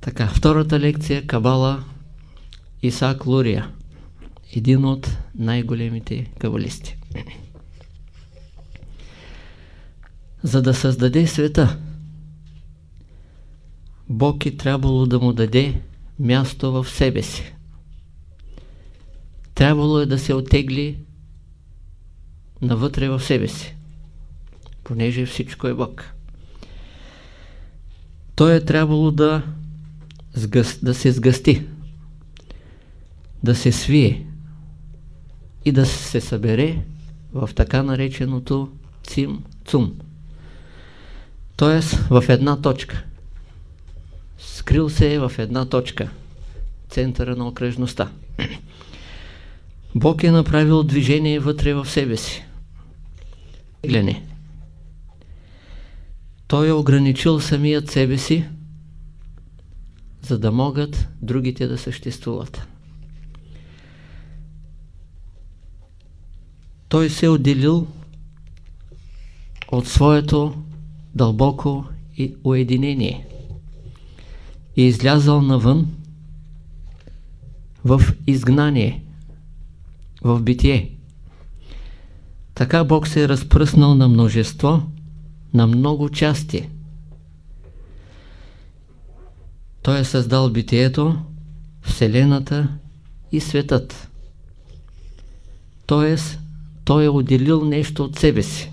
Така, втората лекция Кабала Исаак Лурия, един от най-големите кабалисти. За да създаде света, Бог е трябвало да му даде място в себе си. Трябвало е да се отегли навътре в себе си, понеже всичко е Бог. Той е трябвало да, сгъс, да се сгъсти, да се свие и да се събере в така нареченото цим-цум. Т.е. в една точка. Скрил се е в една точка, центъра на окръжността. Бог е направил движение вътре в себе си. Гляне. Той е ограничил самият себе си, за да могат другите да съществуват. Той се е отделил от своето дълбоко уединение и излязал навън в изгнание, в битие. Така Бог се е разпръснал на множество, на много части. Той е създал битието, Вселената и светът. Тоест, той е отделил нещо от себе си.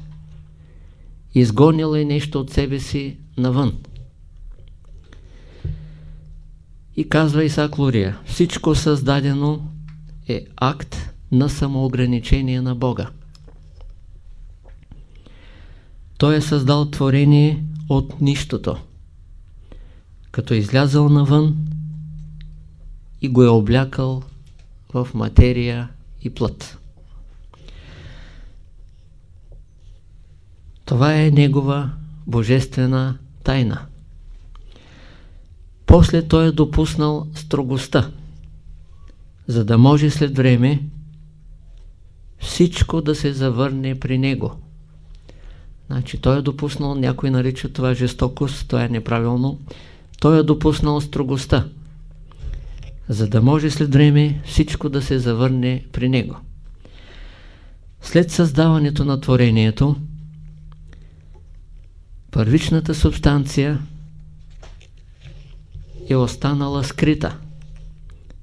Изгонил е нещо от себе си навън. И казва Исаак Лурия, всичко създадено е акт на самоограничение на Бога. Той е създал творение от нищото, като е излязъл навън и го е облякал в материя и плът. Това е негова божествена тайна. После той е допуснал строгостта, за да може след време всичко да се завърне при него. Значи той е допуснал, някой нарича това жестокост, това е неправилно. Той е допуснал строгостта, за да може след време всичко да се завърне при него. След създаването на творението, първичната субстанция е останала скрита,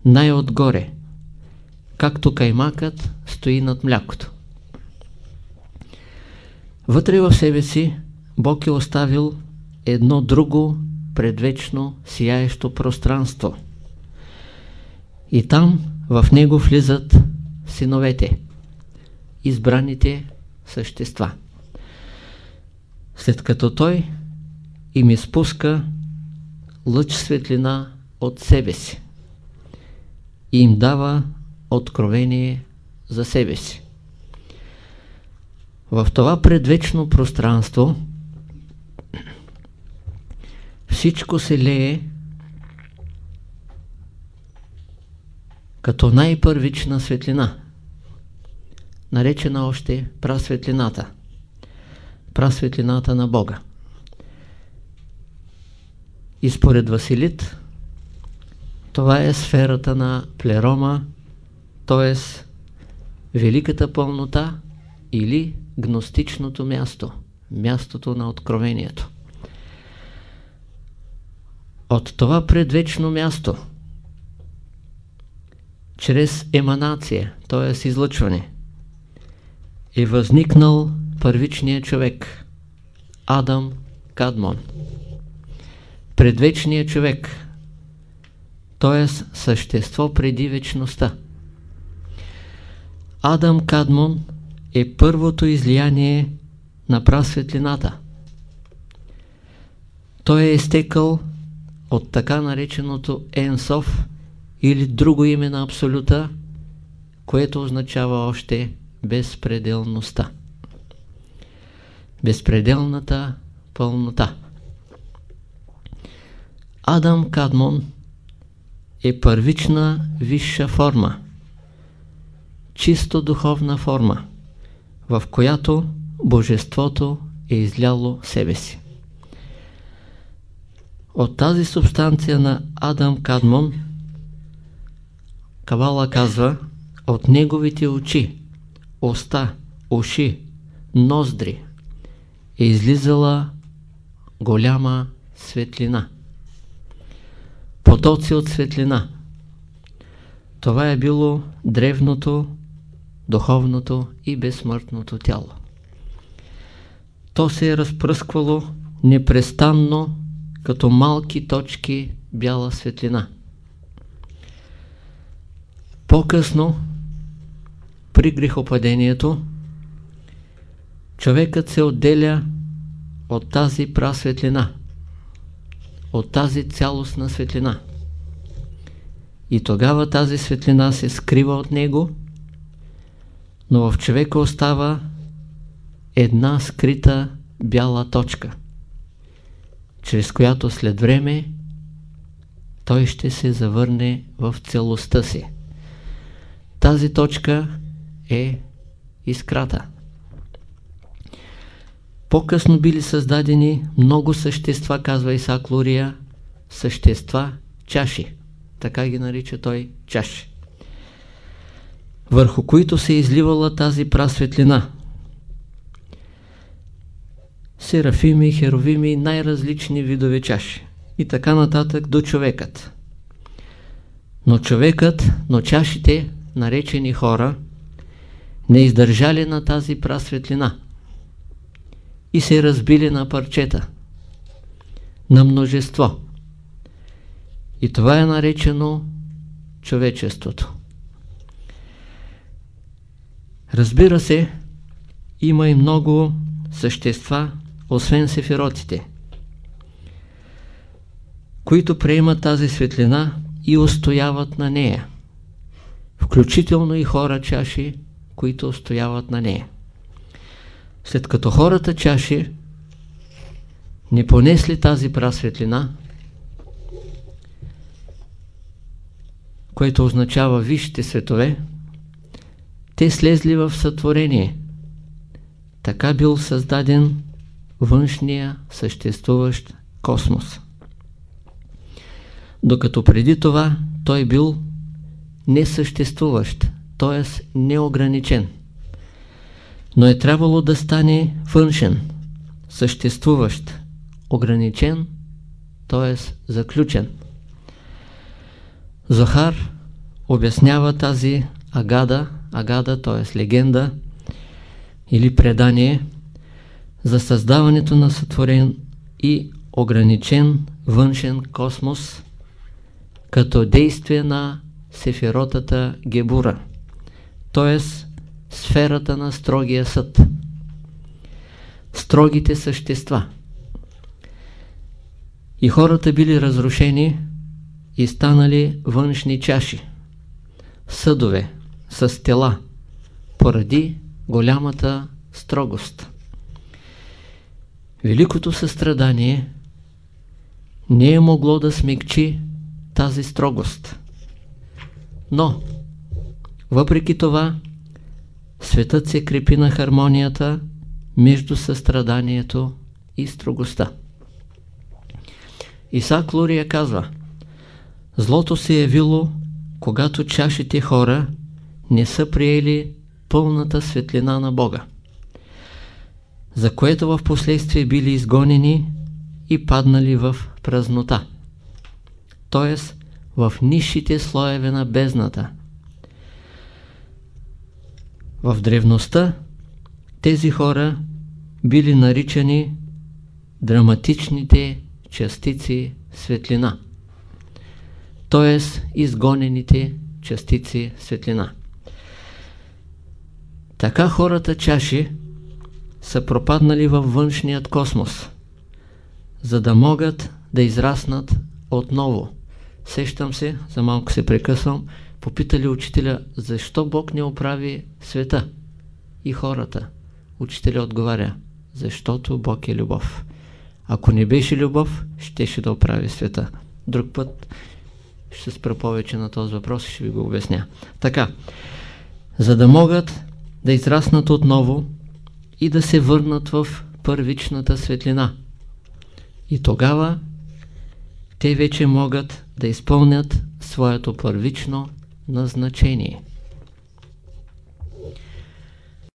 най-отгоре, както каймакът стои над млякото. Вътре в себе си Бог е оставил едно друго предвечно сияещо пространство. И там в него влизат синовете, избраните същества. След като той им изпуска лъч светлина от себе си и им дава откровение за себе си. В това предвечно пространство всичко се лее като най-първична светлина, наречена още прасветлината, прасветлината на Бога. И според Василит, това е сферата на плерома, т.е. великата пълнота или гностичното място, мястото на откровението. От това предвечно място, чрез еманация, т.е. излъчване, е възникнал първичният човек, Адам Кадмон. Предвечният човек, т.е. същество преди вечността. Адам Кадмон е първото излияние на прасветлината. Той е изтекал от така нареченото Енсов или друго име на Абсолюта, което означава още безпределността. Безпределната пълнота. Адам Кадмон е първична висша форма, чисто духовна форма в която Божеството е изляло себе си. От тази субстанция на Адам Кадмон, Кабала казва, от неговите очи, уста, уши, ноздри е излизала голяма светлина. Потоци от светлина. Това е било древното, духовното и безсмъртното тяло. То се е разпръсквало непрестанно като малки точки бяла светлина. По-късно, при грехопадението, човекът се отделя от тази прасветлина, от тази цялостна светлина. И тогава тази светлина се скрива от него, но в човека остава една скрита бяла точка, чрез която след време той ще се завърне в целостта си. Тази точка е искрата. По-късно били създадени много същества, казва Исак Лурия, същества чаши. Така ги нарича той чаши. Върху които се е изливала тази прасветлина. Серафими, херовими, най-различни видове чаши. И така нататък до човекът. Но човекът, но чашите, наречени хора, не издържали на тази прасветлина и се разбили на парчета, на множество. И това е наречено човечеството. Разбира се, има и много същества, освен сефиротите, които приемат тази светлина и устояват на нея. Включително и хора чаши, които устояват на нея. След като хората чаши не понесли тази прасветлина, което означава висшите светове, те слезли в сътворение. Така бил създаден външния съществуващ космос. Докато преди това той бил несъществуващ, т.е. неограничен но е трябвало да стане външен, съществуващ, ограничен, т.е. заключен. Захар обяснява тази агада, агада, т.е. легенда или предание за създаването на сътворен и ограничен външен космос като действие на сефиротата Гебура, т.е сферата на строгия съд. Строгите същества. И хората били разрушени и станали външни чаши, съдове с тела, поради голямата строгост. Великото състрадание не е могло да смекчи тази строгост. Но, въпреки това, Светът се крепи на хармонията между състраданието и строгостта. Исак Лурия казва Злото се е явило, когато чашите хора не са приели пълната светлина на Бога, за което в последствие били изгонени и паднали в празнота, т.е. в нишите слоеве на бездната – в древността тези хора били наричани драматичните частици светлина, т.е. изгонените частици светлина. Така хората чаши са пропаднали във външният космос, за да могат да израснат отново. Сещам се, за малко се прекъсвам, Попитали учителя, защо Бог не оправи света и хората? Учителя отговаря, защото Бог е любов. Ако не беше любов, щеше да оправи света. Друг път ще спра повече на този въпрос и ще ви го обясня. Така, за да могат да израснат отново и да се върнат в първичната светлина. И тогава те вече могат да изпълнят своето първично назначение.